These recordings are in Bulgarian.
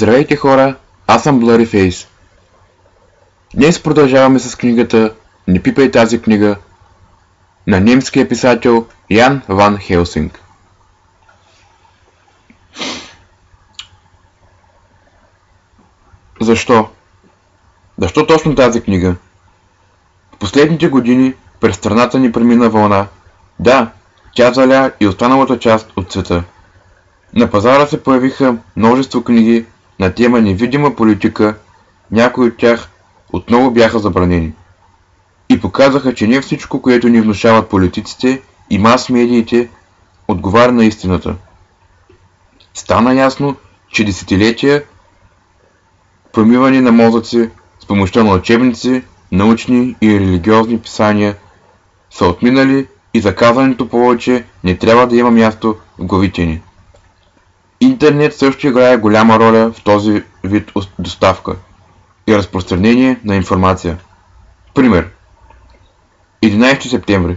Здравейте хора, аз съм Blurry Face. Днес продължаваме с книгата Не пипай тази книга на немския писател Ян Ван Хелсинг. Защо? Защо точно тази книга? В последните години през страната ни премина вълна. Да, тя заля и останалата част от света. На пазара се появиха множество книги на тема невидима политика, някои от тях отново бяха забранени. И показаха, че не всичко, което ни внушават политиците и мас-медиите, отговаря на истината. Стана ясно, че десетилетия промиване на мозъци с помощта на учебници, научни и религиозни писания са отминали и заказването повече не трябва да има място в главите ни. Интернет също играе голяма роля в този вид доставка и разпространение на информация. Пример. 11 септември.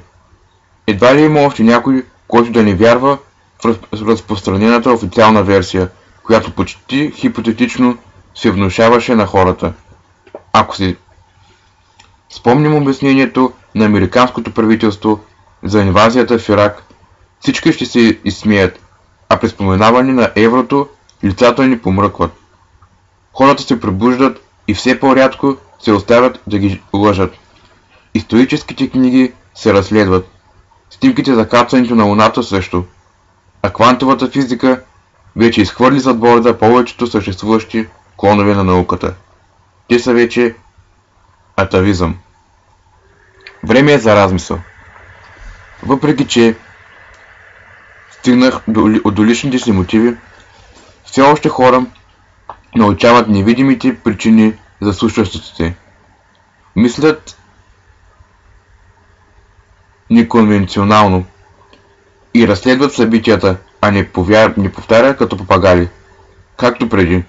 Едва ли има още някой, който да не вярва в разпространената официална версия, която почти хипотетично се внушаваше на хората. Ако си спомним обяснението на американското правителство за инвазията в Ирак, всички ще се изсмеят, а при споменаване на еврото лицата ни помръкват. Хората се пробуждат и все по-рядко се оставят да ги лъжат. Историческите книги се разследват. Снимките за кацането на Луната също. А квантовата физика вече изхвърли зад борда повечето съществуващи клонове на науката. Те са вече атавизъм. Време е за размисъл. Въпреки, че стигнах до, до личните си мотиви, все още хора научават невидимите причини за случващото се. Мислят неконвенционално и разследват събитията, а не, повяр... не повтарят като попагали, както преди.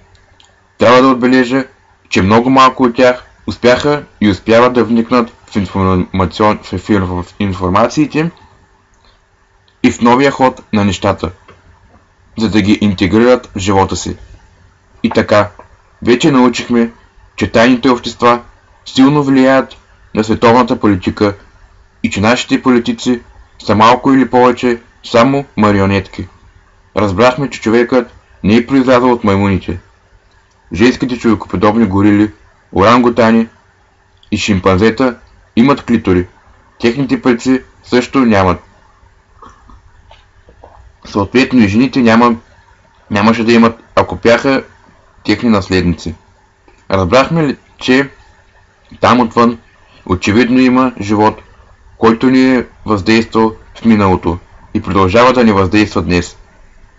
Трябва да отбележа, че много малко от тях успяха и успяват да вникнат в, информацион... в информациите и в новия ход на нещата, за да ги интегрират в живота си. И така, вече научихме, че тайните общества силно влияят на световната политика и че нашите политици са малко или повече само марионетки. Разбрахме, че човекът не е произлязъл от маймуните. Женските човекоподобни горили, орангутани и шимпанзета имат клитори. Техните предци също нямат. Съответно и жените няма, нямаше да имат, ако бяха техни наследници. Разбрахме ли, че там отвън очевидно има живот, който ни е въздействал в миналото и продължава да ни въздейства днес.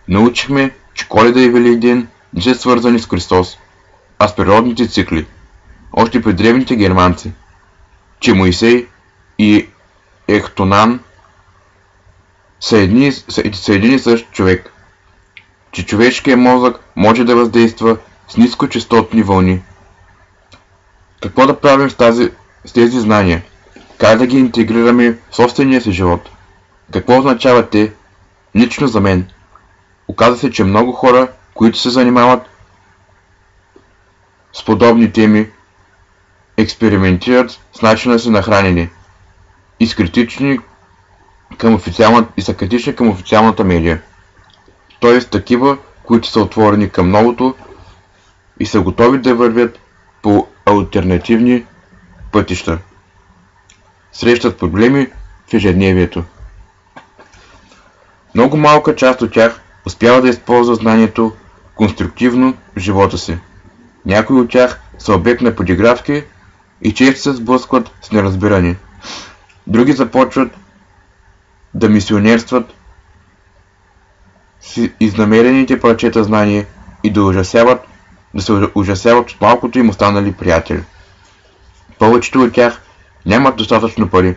Научихме, че Коледа и Великден не са свързани с Христос, а с природните цикли, още при древните германци, че Моисей и Ехтонан са, един и същ човек, че човешкият мозък може да въздейства с нискочастотни вълни. Какво да правим с, тази, с тези знания? Как да ги интегрираме в собствения си живот? Какво означават те лично за мен? Оказва се, че много хора, които се занимават с подобни теми, експериментират с начина си на хранене и, критични към официална, и са критични към официалната медия. Т.е. такива, които са отворени към новото и са готови да вървят по альтернативни пътища. Срещат проблеми в ежедневието. Много малка част от тях успява да използва знанието конструктивно в живота си. Някои от тях са обект на подигравки и често се сблъскват с неразбиране. Други започват да мисионерстват с изнамерените парчета знание и да ужасяват да се ужасяват от малкото им останали приятели. Повечето от тях нямат достатъчно пари.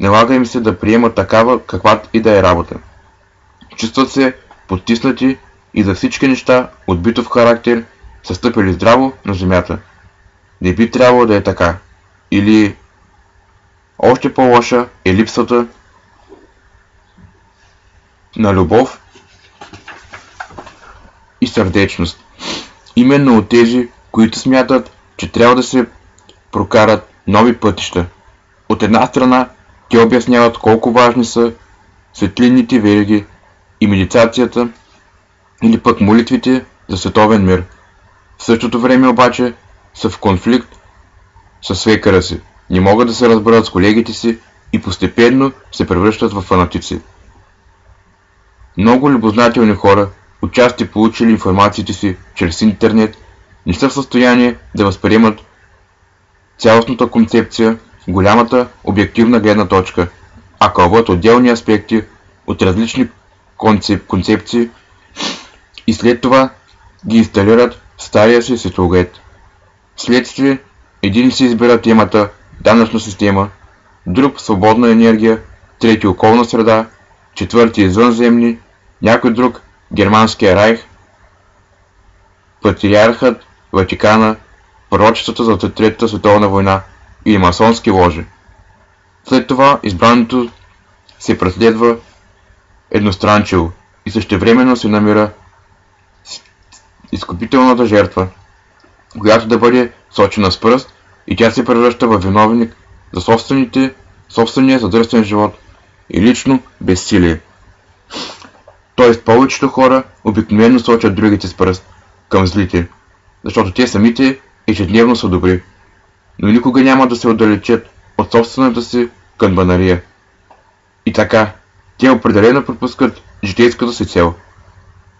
Налага им се да приемат такава, каквато и да е работа. Чувстват се потиснати и за всички неща от битов характер са стъпили здраво на земята. Не би трябвало да е така. Или още по-лоша е липсата на любов и сърдечност. именно от тези, които смятат, че трябва да се прокарат нови пътища. От една страна, те обясняват колко важни са светлинните вериги и медитацията или пък молитвите за световен мир. В същото време обаче са в конфликт с свекара си, не могат да се разберат с колегите си и постепенно се превръщат в фанатици. Много любознателни хора, отчасти получили информациите си чрез интернет, не са в състояние да възприемат цялостната концепция, голямата обективна гледна точка, а кълват отделни аспекти от различни концеп, концепции и след това ги инсталират в стария си светоглед. Следствие, един си избира темата данъчна система, друг свободна енергия, трети околна среда, четвърти извънземни, някой друг германския райх, патриархът, Ватикана, пророчествата за Третата световна война и масонски ложи. След това избрането се преследва едностранчиво и същевременно се намира изкупителната жертва, която да бъде сочена с пръст и тя се превръща във виновник за собствените, собствения задръстен живот и лично безсилие. Тоест повечето хора обикновено сочат другите с пръст към злите, защото те самите ежедневно са добри, но никога няма да се отдалечат от собствената си канбанария. И така, те определено пропускат житейската си цел,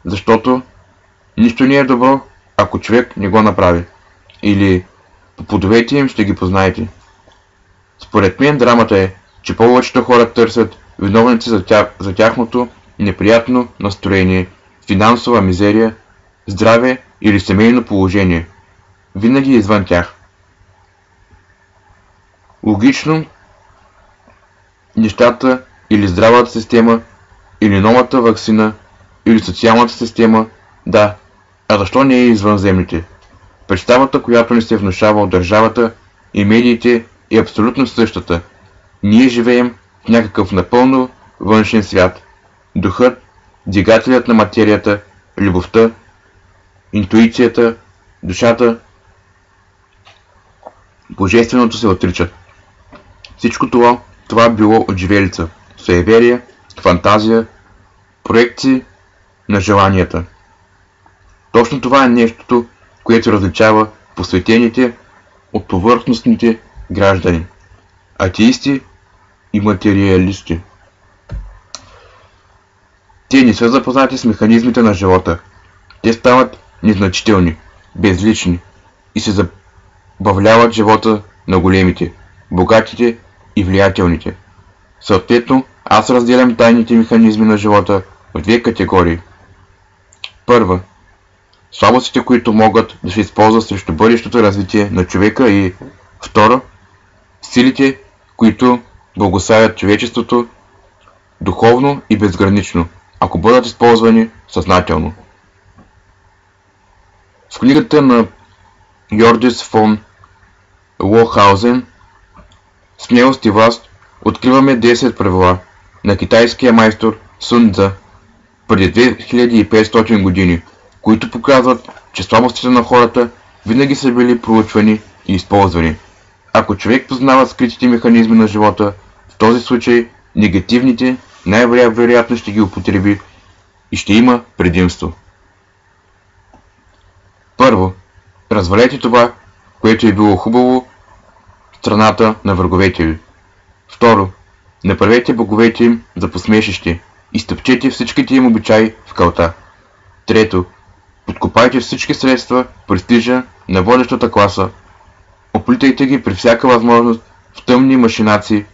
защото нищо не е добро, ако човек не го направи. Или по плодовете им ще ги познаете. Според мен драмата е, че повечето хора търсят виновници за, тя, за тяхното неприятно настроение, финансова мизерия, здраве или семейно положение. Винаги извън тях. Логично, нещата или здравата система, или новата вакцина, или социалната система, да, а защо не и извънземните? Представата, която ни се внушава от държавата и медиите е абсолютно същата. Ние живеем в някакъв напълно външен свят. Духът, двигателят на материята, любовта, интуицията, душата, божественото се отричат. Всичко това, това било от живелица, суеверие, фантазия, проекции на желанията. Точно това е нещото, което различава посветените от повърхностните граждани, атеисти и материалисти. Те не са запознати с механизмите на живота. Те стават незначителни, безлични и се забавляват живота на големите, богатите и влиятелните. Съответно, аз разделям тайните механизми на живота в две категории. Първа – слабостите, които могат да се използват срещу бъдещото развитие на човека и второ, силите, които благославят човечеството духовно и безгранично, ако бъдат използвани съзнателно. В книгата на Йордис фон Лохаузен «Смелост и власт» откриваме 10 правила на китайския майстор Сун Цза преди 2500 години – които показват, че слабостите на хората винаги са били проучвани и използвани. Ако човек познава скритите механизми на живота, в този случай негативните най-вероятно ще ги употреби и ще има предимство. Първо, развалете това, което е било хубаво в страната на враговете ви. Второ, направете боговете им за посмешище и стъпчете всичките им обичаи в кълта. Трето, Подкопайте всички средства, престижа на водещата класа, оплитайте ги при всяка възможност в тъмни машинации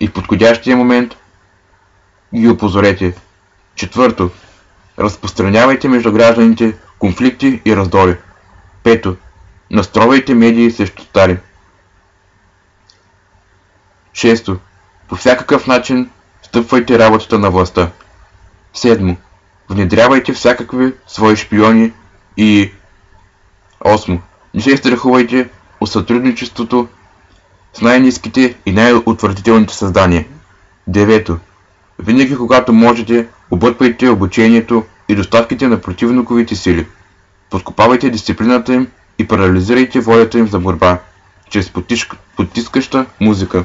и в подходящия момент ги опозорете. Четвърто. Разпространявайте между гражданите конфликти и раздори. Пето. Настровайте медии срещу стари. Шесто. По всякакъв начин стъпвайте работата на властта. Седмо внедрявайте всякакви свои шпиони и 8. Не се страхувайте от сътрудничеството с най-низките и най-утвърдителните създания. 9. Винаги когато можете, обърквайте обучението и доставките на противниковите сили. подкопавайте дисциплината им и парализирайте волята им за борба, чрез потискаща музика.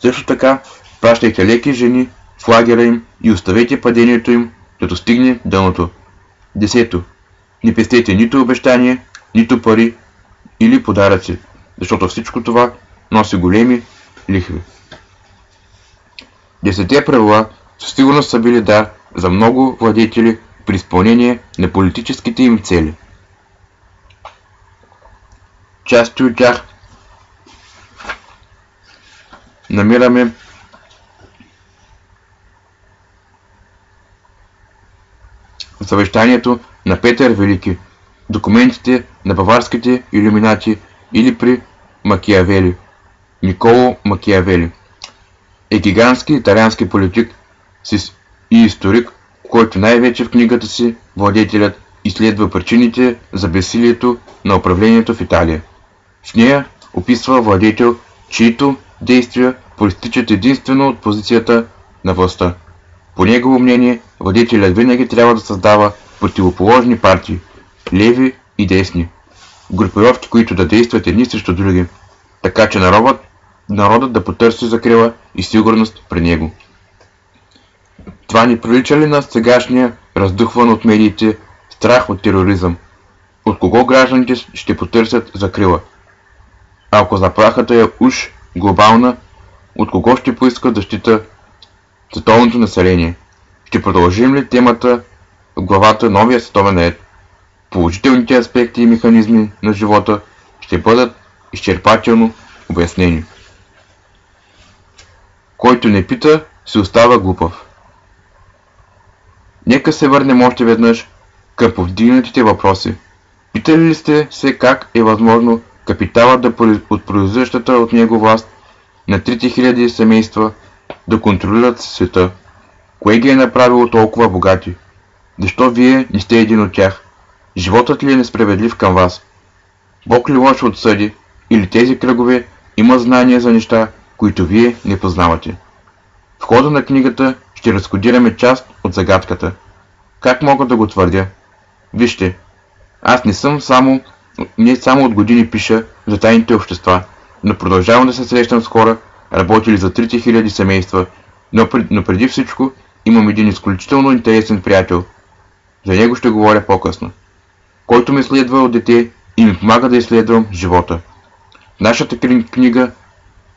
Също така, пращайте леки жени в лагера им и оставете падението им да достигне дъното. Десето. Не пестете нито обещания, нито пари или подаръци, защото всичко това носи големи лихви. Десете правила със сигурност са били дар за много владетели при изпълнение на политическите им цели. Части от тях намираме завещанието на Петър Велики, документите на баварските иллюминати или при Макиавели. Николо Макиавели е гигантски италиански политик и историк, който най-вече в книгата си Владетелят изследва причините за безсилието на управлението в Италия. В нея описва владетел, чието действия проистичат единствено от позицията на властта. По негово мнение, владетелят винаги трябва да създава противоположни партии – леви и десни, групировки, които да действат едни срещу други, така че народът, народът да потърси закрила и сигурност при него. Това ни прилича ли на сегашния, раздухван от медиите, страх от тероризъм? От кого гражданите ще потърсят закрила? Ако заплахата е уж глобална, от кого ще поискат защита световното население? Ще продължим ли темата в главата Новия световен ред? Положителните аспекти и механизми на живота ще бъдат изчерпателно обяснени. Който не пита, се остава глупав. Нека се върнем още веднъж към повдигнатите въпроси. Питали ли сте се как е възможно капиталът да от произвеждащата от него власт на 3000 семейства да контролират света? Кое ги е направило толкова богати? Защо вие не сте един от тях? Животът ли е несправедлив към вас? Бог ли лошо отсъди? Или тези кръгове има знания за неща, които вие не познавате? В хода на книгата ще разкодираме част от загадката. Как мога да го твърдя? Вижте, аз не съм само, не само от години пиша за тайните общества, но продължавам да се срещам с хора, работили за 3000 семейства, но, но преди всичко имам един изключително интересен приятел. За него ще говоря по-късно. Който ме следва от дете и ми помага да изследвам живота. Нашата книга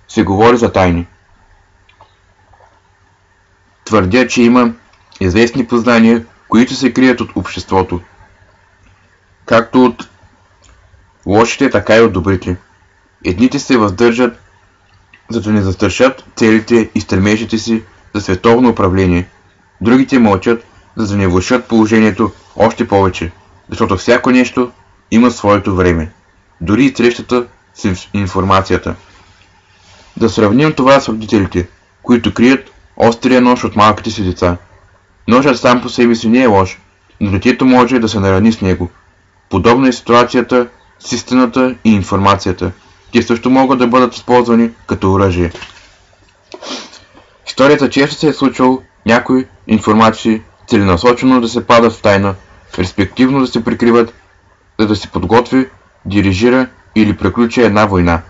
се говори за тайни. Твърдя, че има известни познания, които се крият от обществото. Както от лошите, така и от добрите. Едните се въздържат, за да не застрашат целите и стремежите си за световно управление. Другите мълчат, за да не влушат положението още повече, защото всяко нещо има своето време. Дори и срещата с информацията. Да сравним това с родителите, които крият острия нож от малките си деца. Ножът сам по себе си не е лош, но детето може да се нарани с него. Подобна е ситуацията с истината и информацията. Те също могат да бъдат използвани като оръжие. Историята често се е случвал някои информации целенасочено да се падат в тайна, респективно да се прикриват, за да се подготви, дирижира или приключи една война.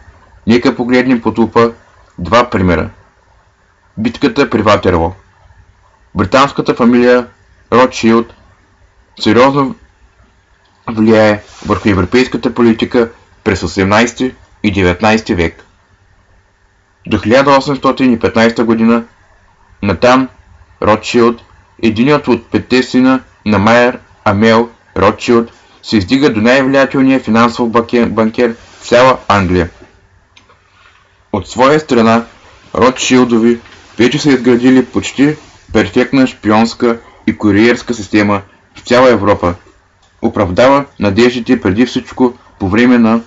Нека погледнем по тупа два примера. Битката при Ватерло. Британската фамилия Ротшилд сериозно влияе върху европейската политика през 18 и 19 век. До 1815 година Натан Ротшилд, единият от петте сина на Майер Амел Ротшилд, се издига до най-влиятелния финансов банкер в цяла Англия. От своя страна, Ротшилдови вече са изградили почти перфектна шпионска и куриерска система в цяла Европа. Оправдава надеждите преди всичко по време на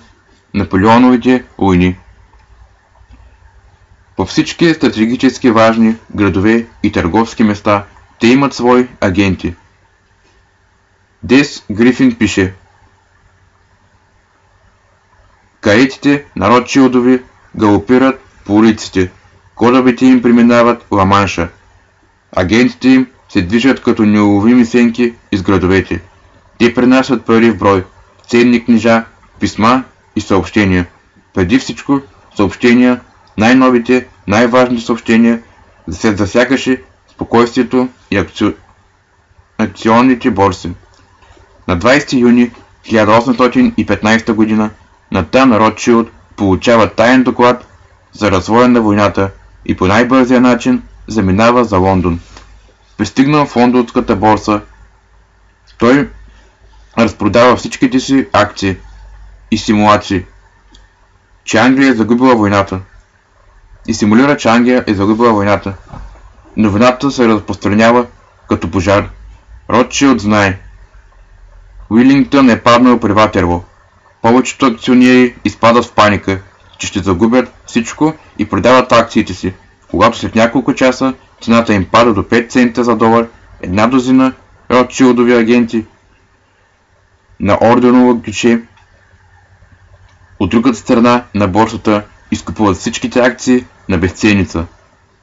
Наполеоновите войни. По всички стратегически важни градове и търговски места те имат свои агенти. Дес Грифин пише Каретите на Ротшилдови галопират по улиците, корабите им преминават Ламанша. Агентите им се движат като неуловими сенки из градовете. Те принасят пари в брой, ценни книжа, писма и съобщения. Преди всичко съобщения, най-новите, най-важни съобщения, се засягаше спокойствието и акци... акционните борси. На 20 юни 1815 г. Натан Ротшилд получава таен доклад за развоя на войната и по най-бързия начин заминава за Лондон. Пристигнал в лондонската борса, той разпродава всичките си акции и симулации, че Англия е загубила войната. И симулира, че Англия е загубила войната. Новината се разпространява като пожар. Ротшилд знае. Уилингтън е паднал при Ватерло. Повечето акционери изпадат в паника, че ще загубят всичко и продават акциите си. Когато след няколко часа цената им пада до 5 цента за долар, една дозина Ротшилдови агенти на орденово гише от другата страна на борсата изкупуват всичките акции на безценица.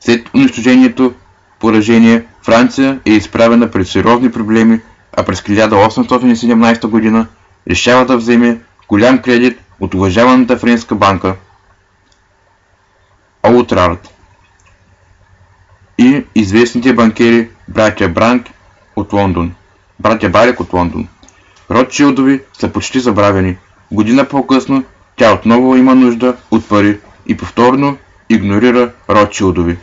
След унищожението поражение Франция е изправена пред сериозни проблеми, а през 1817 г. решава да вземе голям кредит от уважаваната френска банка Аутрард и известните банкери братя Бранк от Лондон, братя Барек от Лондон. Ротшилдови са почти забравени. Година по-късно тя отново има нужда от пари и повторно игнорира Ротшилдови.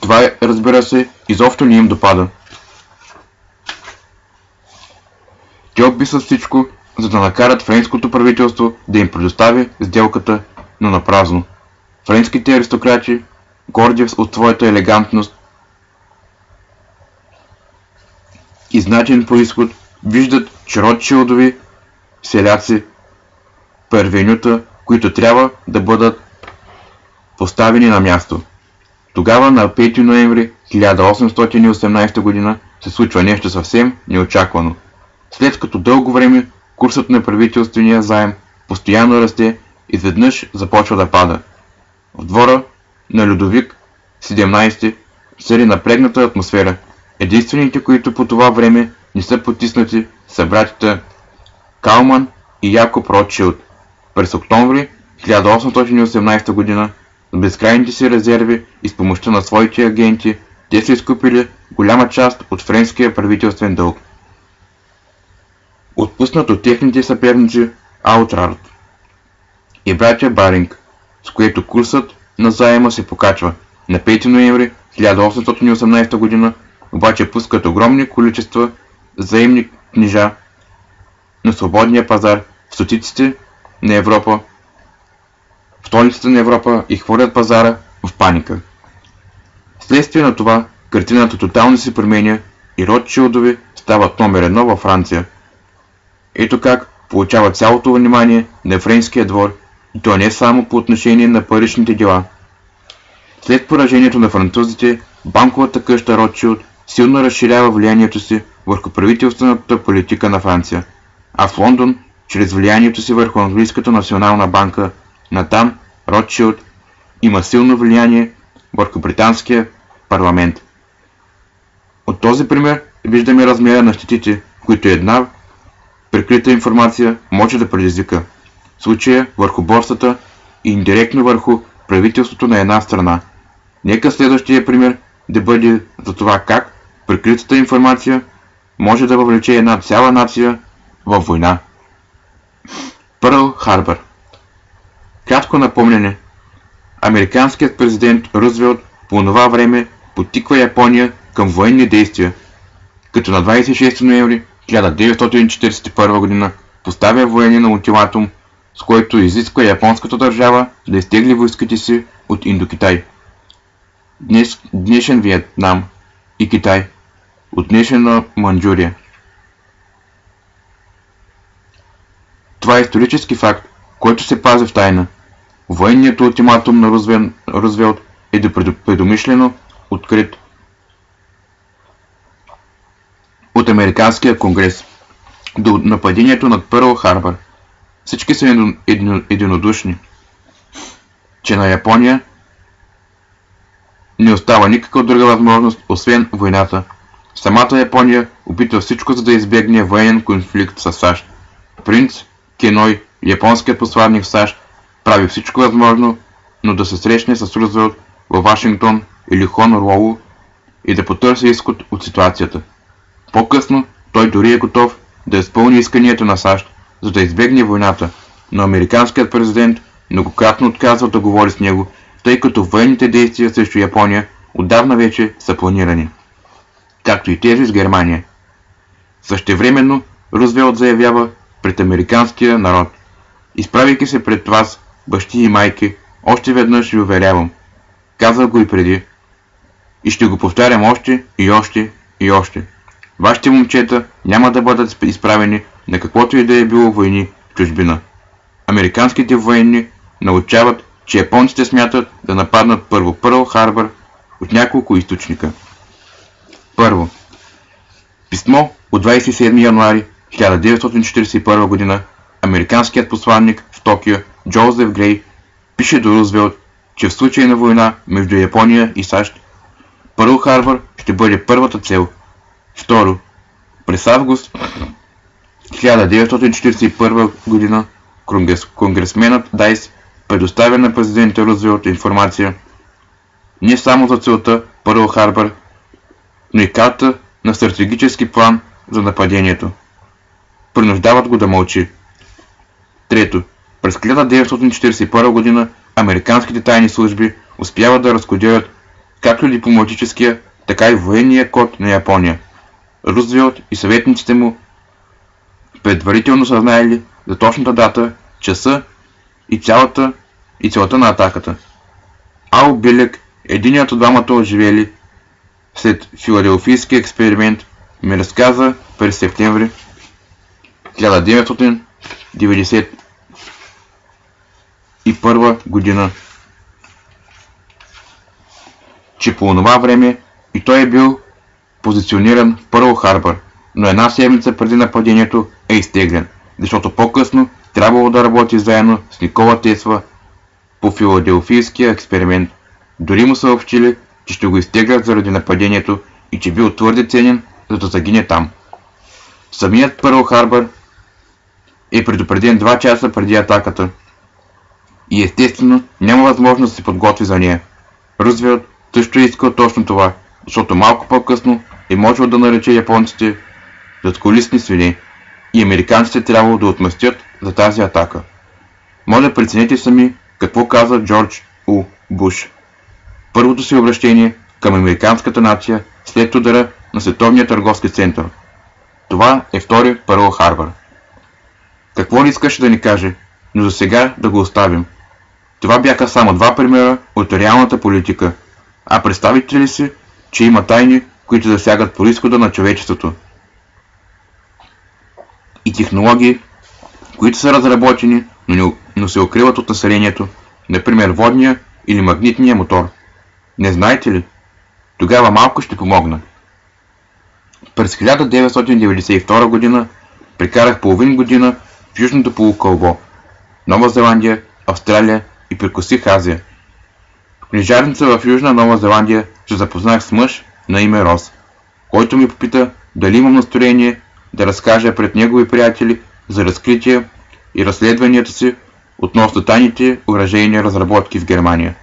Това, разбира се, изобщо не им допада. Те описват всичко, за да накарат френското правителство да им предостави сделката, на празно. Френските аристократи, горди от своята елегантност и значен происход, виждат, че Ротшилдови селяци първенюта, които трябва да бъдат поставени на място. Тогава на 5 ноември 1818 г. се случва нещо съвсем неочаквано. След като дълго време курсът на правителствения заем постоянно расте, изведнъж започва да пада. В двора на Людовик 17 цари напрегната атмосфера. Единствените, които по това време не са потиснати, са братята Калман и Якоб Ротшилд. През октомври 1818 г. с безкрайните си резерви и с помощта на своите агенти, те са изкупили голяма част от френския правителствен дълг. Отпуснат от техните съперници Аутрард и братя Баринг, с което курсът на заема се покачва. На 5 ноември 1818 г. обаче пускат огромни количества заемни книжа на свободния пазар в стотиците на Европа, в столицата на Европа и хвърлят пазара в паника. Следствие на това, картината тотално се променя и Ротшилдови стават номер едно във Франция. Ето как получава цялото внимание на френския двор и то не само по отношение на паричните дела. След поражението на французите, банковата къща Ротшилд силно разширява влиянието си върху правителствената политика на Франция, а в Лондон, чрез влиянието си върху Английската национална банка, Натан Ротшилд има силно влияние върху британския парламент. От този пример виждаме размера на щетите, които една прикрита информация може да предизвика. Случая върху борсата и индиректно върху правителството на една страна. Нека следващия пример да бъде за това как прикритата информация може да въвлече една цяла нация в война. Пърл Харбър Кратко напомняне. Американският президент Рузвелт по това време потиква Япония към военни действия, като на 26 ноември 1941 г. поставя военен ултиматум, с който изисква японската държава да изтегли войските си от Индокитай. Днес, днешен Виетнам и Китай, от днешна Манчжурия. Това е исторически факт, който се пази в тайна. Военният ултиматум на Рузвелт е предумишлено открит от Американския конгрес до нападението над Пърл Харбър. Всички са единодушни, че на Япония не остава никаква друга възможност, освен войната. Самата Япония опитва всичко за да избегне военен конфликт с САЩ. Принц Кеной, японският посланник в САЩ, прави всичко възможно, но да се срещне с Рузвелт във Вашингтон или Хонолулу и да потърси изход от ситуацията. По-късно той дори е готов да изпълни исканията на САЩ, за да избегне войната, но американският президент многократно отказва да говори с него, тъй като военните действия срещу Япония отдавна вече са планирани, както и тези с Германия. Същевременно Рузвелт заявява пред американския народ. Изправяйки се пред вас, бащи и майки, още веднъж ви уверявам. Казах го и преди. И ще го повтарям още и още и още. Вашите момчета няма да бъдат изправени на каквото и да е било войни в чужбина. Американските военни научават, че японците смятат да нападнат първо Пърл Харбър от няколко източника. Първо. Писмо от 27 януари 1941 г. американският посланник в Токио Джозеф Грей пише до Рузвелт, че в случай на война между Япония и САЩ, Пърл Харбър ще бъде първата цел. Второ. През август 1941 г. Конгрес, конгресменът Дайс предоставя на президента Рузвелт информация не само за целта Пърл Харбър, но и карта на стратегически план за нападението. Принуждават го да мълчи. Трето. През 1941 г. американските тайни служби успяват да разкодират както дипломатическия, така и военния код на Япония. Рузвелт и съветниците му предварително са знаели за точната дата, часа и цялата и целта на атаката. Ал Билек, единият от двамата оживели след филаделфийския експеримент, ми разказа през септември 1991 година, че по това време и той е бил позициониран в Пърл Харбър, но една седмица преди нападението е изтеглен, защото по-късно трябвало да работи заедно с Никола Тесла по филаделфийския експеримент. Дори му съобщили, че ще го изтеглят заради нападението и че бил твърде ценен, за да загине там. Самият Пърл Харбър е предупреден 2 часа преди атаката и естествено няма възможност да се подготви за нея. Рузвелт също е искал точно това, защото малко по-късно е можел да нарече японците зад колисни свини и американците трябвало да отмъстят за тази атака. Моля преценете сами какво каза Джордж У. Буш. Първото си обращение към американската нация след удара на Световния търговски център. Това е втори Пърл Харбър. Какво ли искаше да ни каже, но за сега да го оставим. Това бяха само два примера от реалната политика. А представите ли си, че има тайни, които засягат происхода на човечеството? И технологии, които са разработени, но, не, но се укриват от населението, например водния или магнитния мотор. Не знаете ли? Тогава малко ще помогна. През 1992 година прекарах половин година в Южното полукълбо, Нова Зеландия, Австралия и прекусих Азия. В книжарница в Южна Нова Зеландия се запознах с мъж на име Рос, който ми попита дали имам настроение да разкажа пред негови приятели за разкрития и разследванията си относно тайните уражейни разработки в Германия.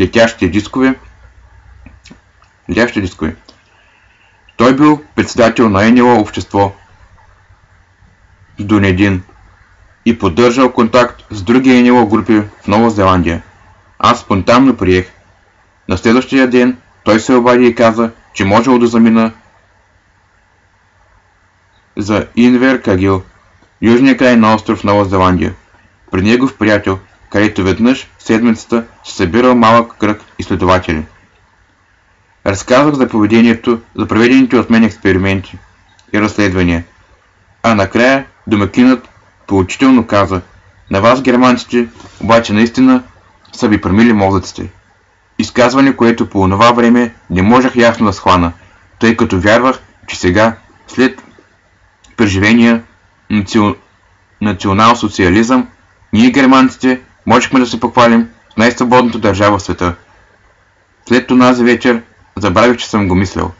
Летящите дискове Летящите дискове Той бил председател на Енила общество в Дунедин и поддържал контакт с други Енила групи в Нова Зеландия. Аз спонтанно приех. На следващия ден той се обади и каза, че можел да замина за Инвер Кагил, южния край на остров Нова Зеландия, при негов приятел, където веднъж в седмицата се събирал малък кръг изследователи. Разказах за поведението, за проведените от мен експерименти и разследвания, а накрая домакинът поучително каза, на вас германците, обаче наистина са ви промили мозъците. Изказване, което по това време не можех ясно да схвана, тъй като вярвах, че сега, след преживения национал-социализъм, ние германците можехме да се похвалим с най-свободната държава в света. След тази вечер забравих, че съм го мислял.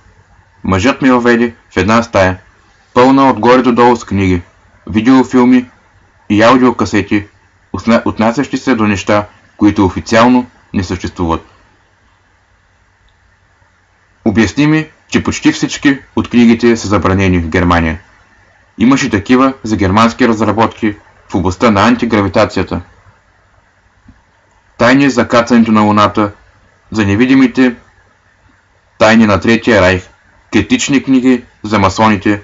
мъжът ме въведе в една стая, пълна отгоре до долу с книги, видеофилми и аудиокасети, отнасящи се до неща, които официално не съществуват. Обясни ми, че почти всички от книгите са забранени в Германия. Имаше такива за германски разработки в областта на антигравитацията. Тайни за кацането на Луната, за невидимите тайни на Третия райх, критични книги за масоните,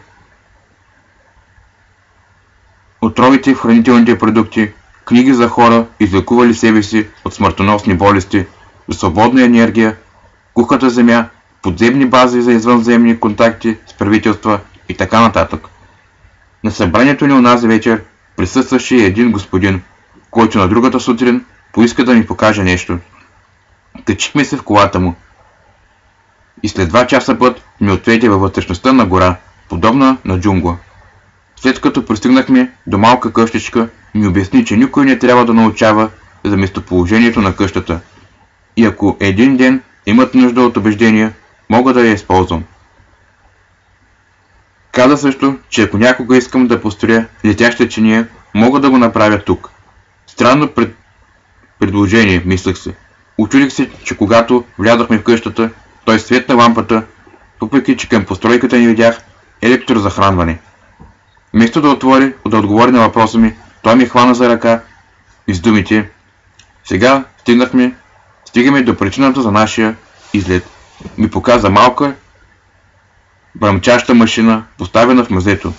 отровите в хранителните продукти, книги за хора, излекували себе си от смъртоносни болести, за свободна енергия, кухата земя, подземни бази за извънземни контакти с правителства и така нататък. На събранието ни онази вечер присъстваше един господин, който на другата сутрин поиска да ми покаже нещо. Качихме се в колата му. И след два часа път ми отведе във вътрешността на гора, подобна на джунгла. След като пристигнахме до малка къщичка, ми обясни, че никой не трябва да научава за местоположението на къщата. И ако един ден имат нужда от убеждения, мога да я използвам. Каза също, че ако някога искам да построя летяща чиния, мога да го направя тук. Странно пред... предложение, мислех се. Очудих се, че когато влязохме в къщата, той светна лампата, въпреки че към постройката ни видях електрозахранване. Вместо да отвори, да отговори на въпроса ми, той ми хвана за ръка и с думите Сега стигнахме, стигаме до причината за нашия излет. Ми показа малка бръмчаща машина, поставена в мазето.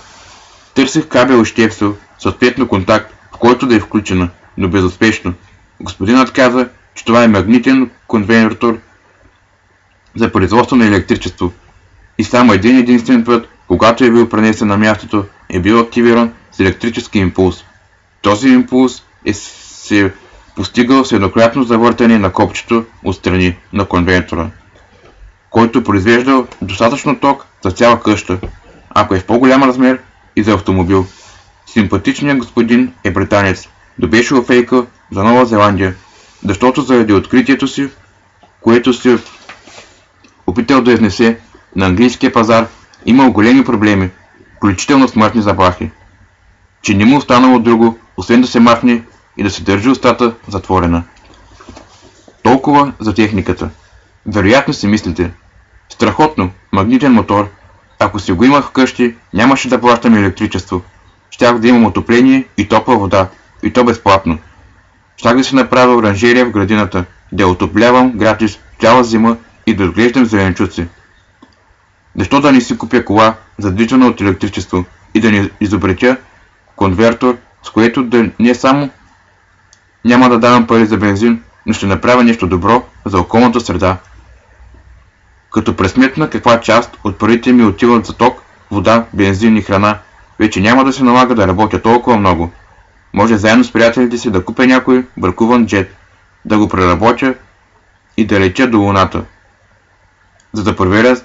Търсих кабел и щепсел, съответно контакт, в който да е включена, но безуспешно. Господинът каза, че това е магнитен конвертор за производство на електричество. И само един единствен път, когато е бил пренесен на мястото, е бил активиран с електрически импулс. Този импулс е се постигал с еднократно завъртане на копчето отстрани на конвертора който произвеждал достатъчно ток за цяла къща, ако е в по-голям размер и за автомобил. Симпатичният господин е британец, добеше фейка за Нова Зеландия, защото заради откритието си, което си опитал да изнесе на английския пазар, имал големи проблеми, включително смъртни заплахи. Че не му останало друго, освен да се махне и да се държи устата затворена. Толкова за техниката. Вероятно си мислите, Страхотно, магнитен мотор. Ако си го имах вкъщи, нямаше да плащам електричество. Щях да имам отопление и топла вода, и то безплатно. Щях да си направя оранжерия в градината, да отоплявам гратис цяла зима и да отглеждам зеленчуци. Защо да не си купя кола, задвижена от електричество и да не изобретя конвертор, с което да не само няма да давам пари за бензин, но ще направя нещо добро за околната среда. Като пресметна каква част от парите ми отиват за ток, вода, бензин и храна, вече няма да се налага да работя толкова много. Може заедно с приятелите си да купя някой бъркуван джет, да го преработя и да летя до луната, за да проверя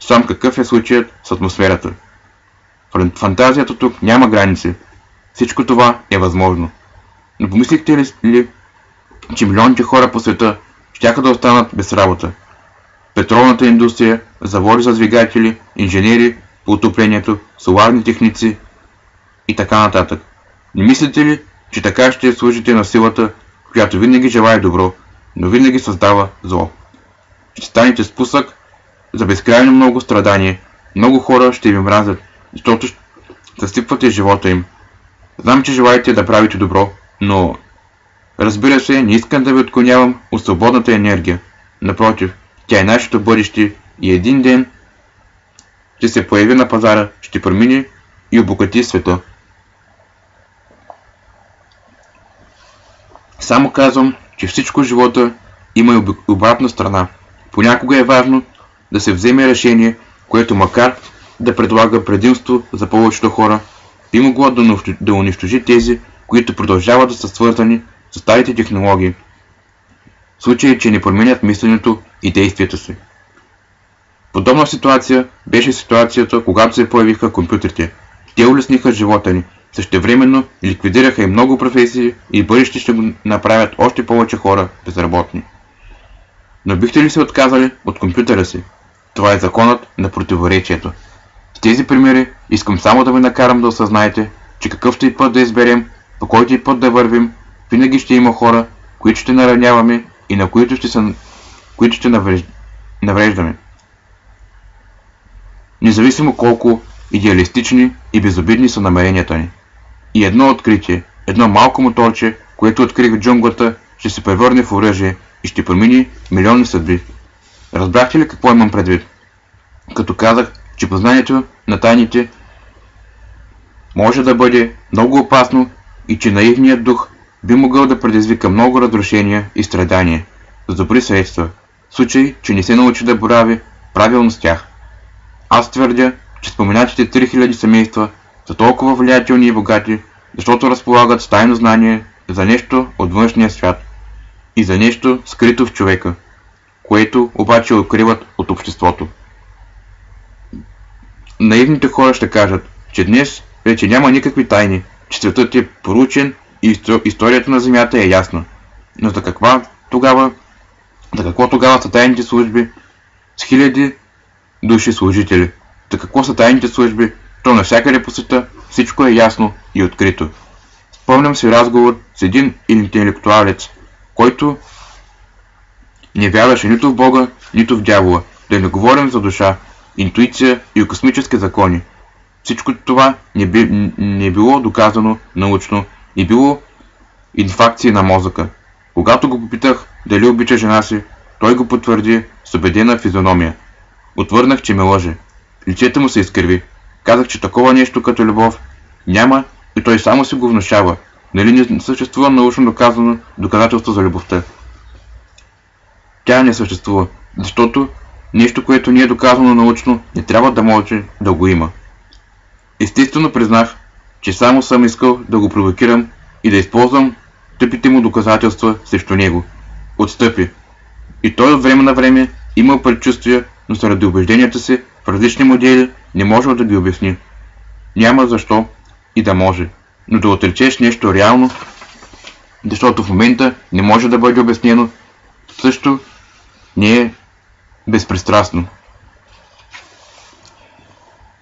сам какъв е случаят с атмосферата. Фантазията тук няма граници. Всичко това е възможно. Но помислихте ли, че милионите хора по света ще да останат без работа? Петролната индустрия, заводи за двигатели, инженери по отоплението, соларни техници и така нататък. Не мислите ли, че така ще служите на силата, която винаги желая добро, но винаги създава зло? Ще станете спусък за безкрайно много страдание. Много хора ще ви мразят, защото съсипвате живота им. Знам, че желаете да правите добро, но разбира се, не искам да ви отклонявам от свободната енергия. Напротив, тя е нашето бъдеще и един ден ще се появи на пазара, ще промени и обогати света. Само казвам, че всичко в живота има и обратна страна. Понякога е важно да се вземе решение, което макар да предлага предимство за повечето хора, би могло да унищожи тези, които продължават да са свързани с старите технологии. Случай, че не променят мисленето и действията си. Подобна ситуация беше ситуацията, когато се появиха компютрите. Те улесниха живота ни, същевременно ликвидираха и много професии и бъдеще ще го направят още повече хора безработни. Но бихте ли се отказали от компютъра си? Това е законът на противоречието. С тези примери искам само да ви накарам да осъзнаете, че какъвто и път да изберем, по който и път да вървим, винаги ще има хора, които ще нараняваме и на които ще, са, които ще навреждаме. Независимо колко идеалистични и безобидни са намеренията ни. И едно откритие, едно малко моторче, което открих в джунглата, ще се превърне в оръжие и ще промени милиони съдби. Разбрахте ли какво имам предвид? Като казах, че познанието на тайните може да бъде много опасно и че наивният дух би могъл да предизвика много разрушения и страдания с добри средства, в случай, че не се научи да борави правилно с тях. Аз твърдя, че споменатите 3000 семейства са толкова влиятелни и богати, защото разполагат с тайно знание за нещо от външния свят и за нещо скрито в човека, което обаче укриват от обществото. Наивните хора ще кажат, че днес вече няма никакви тайни, че светът е поручен историята на Земята е ясна. Но за каква тогава, за какво тогава са тайните служби с хиляди души служители? За какво са тайните служби? То навсякъде по света всичко е ясно и открито. Спомням си разговор с един интелектуалец, който не вярваше нито в Бога, нито в дявола. Да не говорим за душа, интуиция и космически закони. Всичко това не, би, не било доказано научно, не било инфакции на мозъка. Когато го попитах дали обича жена си, той го потвърди с убедена физиономия. Отвърнах, че ме лъже. Лицето му се изкриви. Казах, че такова нещо като любов няма и той само си го внушава. Нали не съществува научно доказано доказателство за любовта? Тя не съществува, защото нещо, което не е доказано научно, не трябва да може да го има. Естествено признах, че само съм искал да го провокирам и да използвам тъпите му доказателства срещу него. Отстъпи. И той от време на време имал предчувствия, но заради убежденията си в различни модели не можел да ги обясни. Няма защо и да може, но да отречеш нещо реално, защото в момента не може да бъде обяснено, също не е безпристрастно.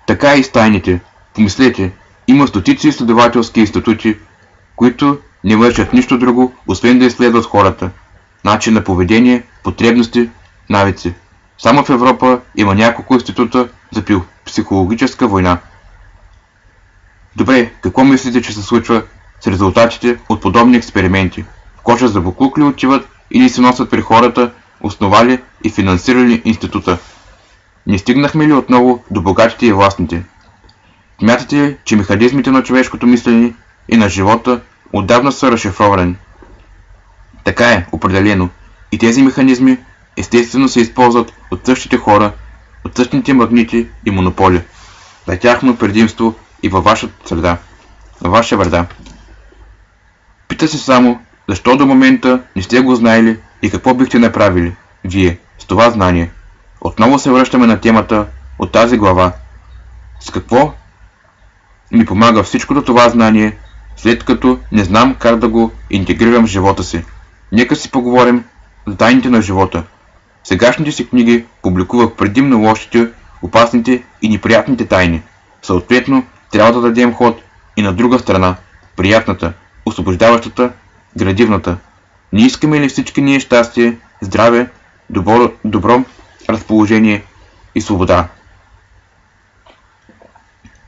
Така и с тайните. Помислете, има стотици изследователски институти, които не вършат нищо друго, освен да изследват хората, начин на поведение, потребности, навици. Само в Европа има няколко института за психологическа война. Добре, какво мислите, че се случва с резултатите от подобни експерименти? В кожа за буклук ли отиват или се носят при хората, основали и финансирали института? Не стигнахме ли отново до богатите и властните? Смятате че механизмите на човешкото мислене и на живота отдавна са разшифровани? Така е, определено. И тези механизми естествено се използват от същите хора, от същите магнити и монополи. За тяхно предимство и във вашата среда, във ваша вреда. Пита се само, защо до момента не сте го знаели и какво бихте направили, вие, с това знание. Отново се връщаме на темата от тази глава. С какво ми помага всичкото това знание, след като не знам как да го интегрирам в живота си. Нека си поговорим за тайните на живота. Сегашните си книги публикувах предимно лошите, опасните и неприятните тайни. Съответно, трябва да дадем ход и на друга страна, приятната, освобождаващата, градивната. Не искаме ли всички ние щастие, здраве, добро, добро разположение и свобода?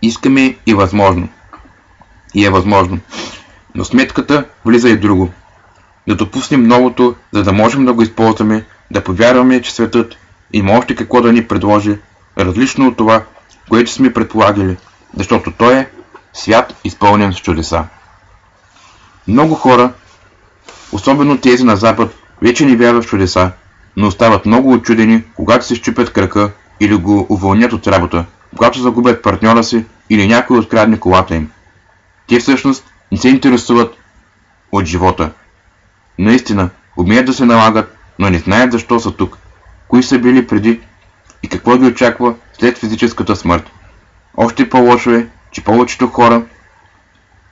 Искаме и възможно. И е възможно. Но сметката влиза и друго. Да допуснем новото, за да можем да го използваме, да повярваме, че светът има още какво да ни предложи, различно от това, което сме предполагали, защото той е свят изпълнен с чудеса. Много хора, особено тези на Запад, вече не вярват в чудеса, но остават много очудени, когато се щупят крака или го уволнят от работа, когато загубят партньора си или някой открадне колата им. Те всъщност не се интересуват от живота. Наистина, умеят да се налагат, но не знаят защо са тук, кои са били преди и какво ги очаква след физическата смърт. Още по-лошо е, че повечето хора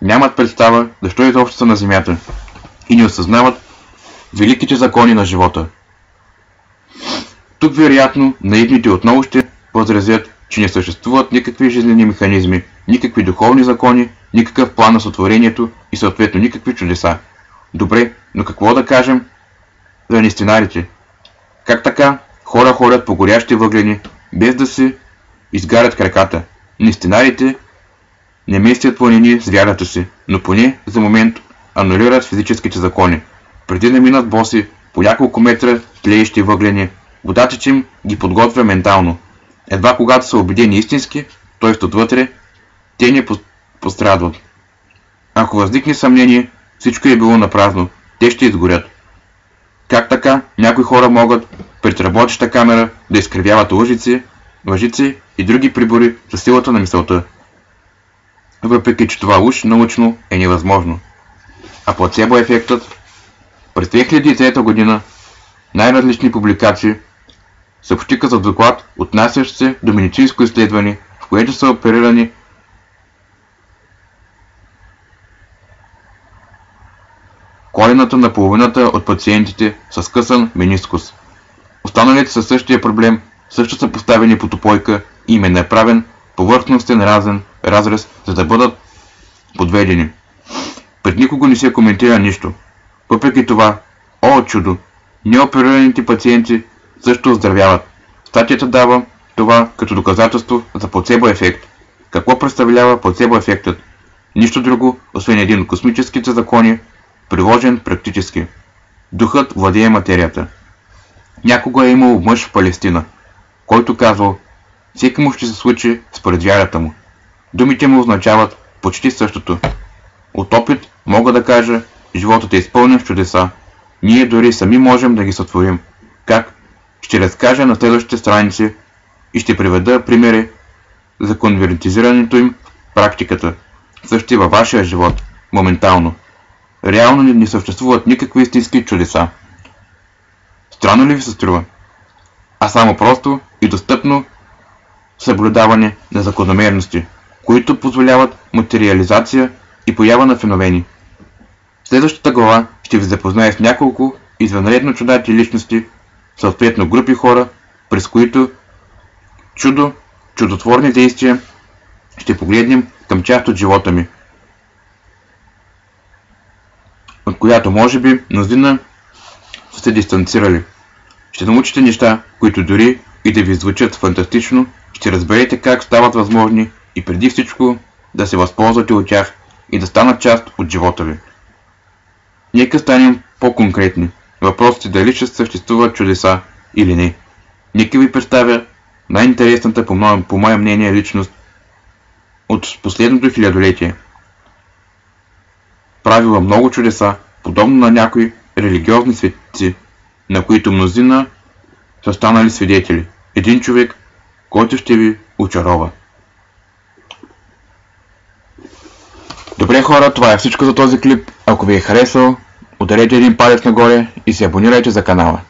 нямат представа защо изобщо са на Земята и не осъзнават великите закони на живота. Тук вероятно наивните отново ще възразят, че не съществуват никакви жизнени механизми, никакви духовни закони, никакъв план на сътворението и съответно никакви чудеса. Добре, но какво да кажем за нестинарите? Как така хора ходят по горящи въглени, без да си изгарят краката? Нестинарите не местят планини с вярата си, но поне за момент анулират физическите закони. Преди да минат боси по няколко метра тлеещи въглени, водачът им ги подготвя ментално. Едва когато са убедени истински, т.е. отвътре, те не пострадват. Ако възникне съмнение, всичко е било напразно, те ще изгорят. Как така някои хора могат пред работеща камера да изкривяват лъжици, лъжици и други прибори за силата на мисълта? Въпреки, че това уж научно е невъзможно. А плацебо ефектът през 2003 година най-различни публикации съобщиха за доклад, отнасящ се до медицинско изследване, в което са оперирани колената на половината от пациентите с късан менискус. Останалите със същия проблем също са поставени под опойка и им е направен повърхностен разен разрез, за да бъдат подведени. Пред никого не се коментира нищо. Въпреки това, о чудо, неоперираните пациенти също оздравяват. Статията дава това като доказателство за плацебо ефект. Какво представлява плацебо ефектът? Нищо друго, освен един от космическите закони, приложен практически. Духът владее материята. Някога е имал мъж в Палестина, който казвал, всеки му ще се случи според вярата му. Думите му означават почти същото. От опит мога да кажа, животът е изпълнен с чудеса. Ние дори сами можем да ги сътворим. Как? Ще разкажа на следващите страници и ще приведа примери за конвертизирането им в практиката. Също и във вашия живот, моментално. Реално не съществуват никакви истински чудеса. Странно ли ви се струва? А само просто и достъпно съблюдаване на закономерности, които позволяват материализация и поява на феномени. В следващата глава ще ви запозная с няколко извънредно чудати личности, съответно групи хора, през които чудо, чудотворни действия ще погледнем към част от живота ми, от която може би мнозина са се дистанцирали. Ще научите неща, които дори и да ви звучат фантастично, ще разберете как стават възможни и преди всичко да се възползвате от тях и да станат част от живота ви. Нека станем по-конкретни. Въпросът е дали ще съществуват чудеса или не. Нека ви представя най-интересната по мое, по мое мнение личност от последното хилядолетие. Правила много чудеса, подобно на някои религиозни светци, на които мнозина са станали свидетели. Един човек, който ще ви очарова. Добре хора, това е всичко за този клип. Ако ви е харесал, ударете един палец нагоре и се абонирайте за канала.